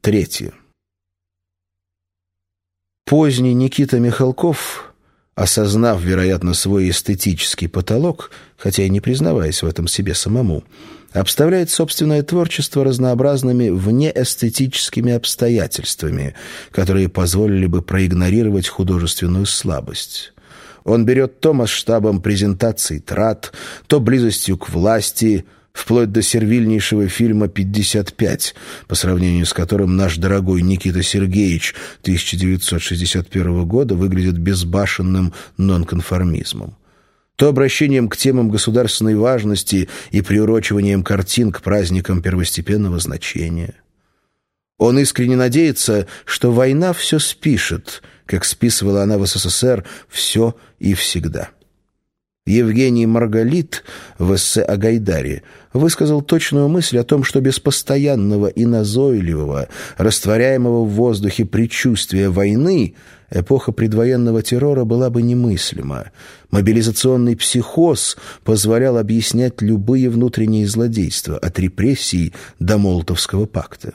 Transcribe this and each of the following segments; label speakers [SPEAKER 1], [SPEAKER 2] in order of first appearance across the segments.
[SPEAKER 1] Третье. Поздний Никита Михалков, осознав, вероятно, свой эстетический потолок, хотя и не признаваясь в этом себе самому, обставляет собственное творчество разнообразными внеэстетическими обстоятельствами, которые позволили бы проигнорировать художественную слабость. Он берет то масштабом презентаций трат, то близостью к власти – вплоть до сервильнейшего фильма «55», по сравнению с которым наш дорогой Никита Сергеевич 1961 года выглядит безбашенным нонконформизмом то обращением к темам государственной важности и приурочиванием картин к праздникам первостепенного значения. Он искренне надеется, что война все спишет, как списывала она в СССР все и всегда. Евгений Маргалит в эссе о Гайдаре высказал точную мысль о том, что без постоянного и назойливого, растворяемого в воздухе предчувствия войны эпоха предвоенного террора была бы немыслима. Мобилизационный психоз позволял объяснять любые внутренние злодейства, от репрессий до Молотовского пакта.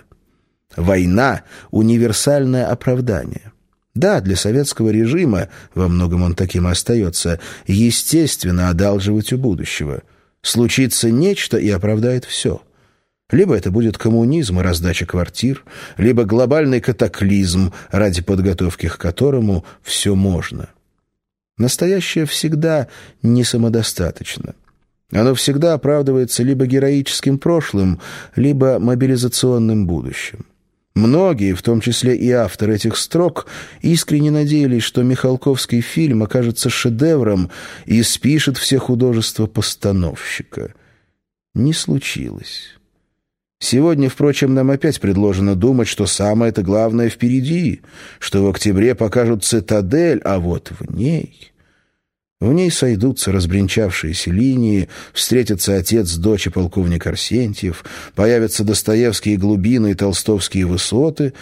[SPEAKER 1] Война — универсальное оправдание. Да, для советского режима, во многом он таким и остается, естественно одалживать у будущего. Случится нечто и оправдает все. Либо это будет коммунизм и раздача квартир, либо глобальный катаклизм, ради подготовки к которому все можно. Настоящее всегда не самодостаточно. Оно всегда оправдывается либо героическим прошлым, либо мобилизационным будущим. Многие, в том числе и автор этих строк, искренне надеялись, что Михалковский фильм окажется шедевром и спишет все художества постановщика. Не случилось. Сегодня, впрочем, нам опять предложено думать, что самое-то главное впереди, что в октябре покажут цитадель, а вот в ней... В ней сойдутся разбринчавшиеся линии, встретятся отец, дочь и полковник Арсентьев, появятся Достоевские глубины и толстовские высоты,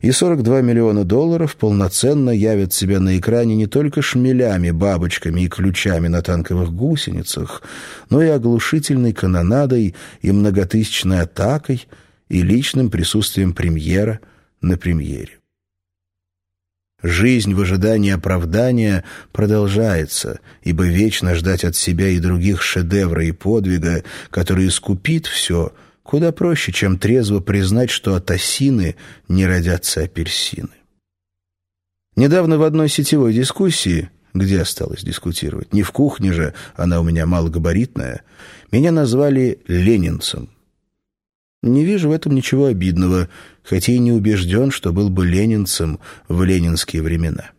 [SPEAKER 1] и 42 миллиона долларов полноценно явят себя на экране не только шмелями, бабочками и ключами на танковых гусеницах, но и оглушительной канонадой и многотысячной атакой и личным присутствием премьера на премьере. Жизнь в ожидании оправдания продолжается, ибо вечно ждать от себя и других шедевра и подвига, который искупит все, куда проще, чем трезво признать, что от осины не родятся апельсины. Недавно в одной сетевой дискуссии, где осталось дискутировать, не в кухне же, она у меня малогабаритная, меня назвали ленинцем. Не вижу в этом ничего обидного, хотя и не убежден, что был бы ленинцем в ленинские времена.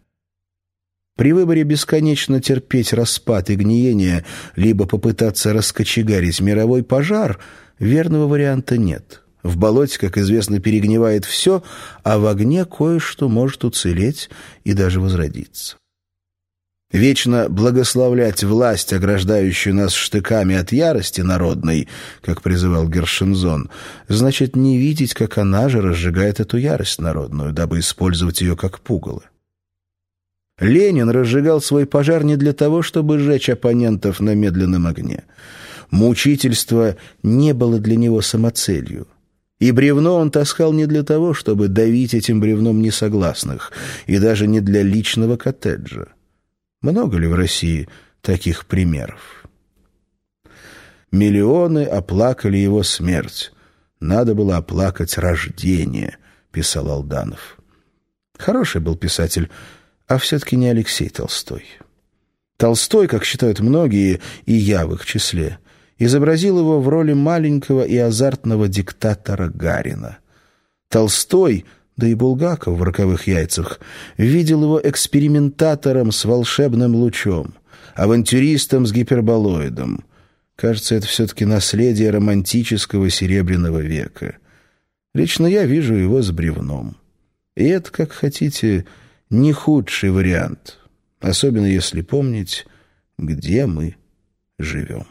[SPEAKER 1] При выборе бесконечно терпеть распад и гниение, либо попытаться раскочегарить мировой пожар, верного варианта нет. В болоте, как известно, перегнивает все, а в огне кое-что может уцелеть и даже возродиться. Вечно благословлять власть, ограждающую нас штыками от ярости народной, как призывал Гершензон, значит не видеть, как она же разжигает эту ярость народную, дабы использовать ее как пугало. Ленин разжигал свой пожар не для того, чтобы сжечь оппонентов на медленном огне. Мучительство не было для него самоцелью. И бревно он таскал не для того, чтобы давить этим бревном несогласных, и даже не для личного коттеджа. Много ли в России таких примеров? Миллионы оплакали его смерть. Надо было оплакать рождение, писал Алданов. Хороший был писатель, а все-таки не Алексей Толстой. Толстой, как считают многие, и я в их числе, изобразил его в роли маленького и азартного диктатора Гарина. Толстой — да и Булгаков в «Роковых яйцах» видел его экспериментатором с волшебным лучом, авантюристом с гиперболоидом. Кажется, это все-таки наследие романтического Серебряного века. Лично я вижу его с бревном. И это, как хотите, не худший вариант, особенно если помнить, где мы живем.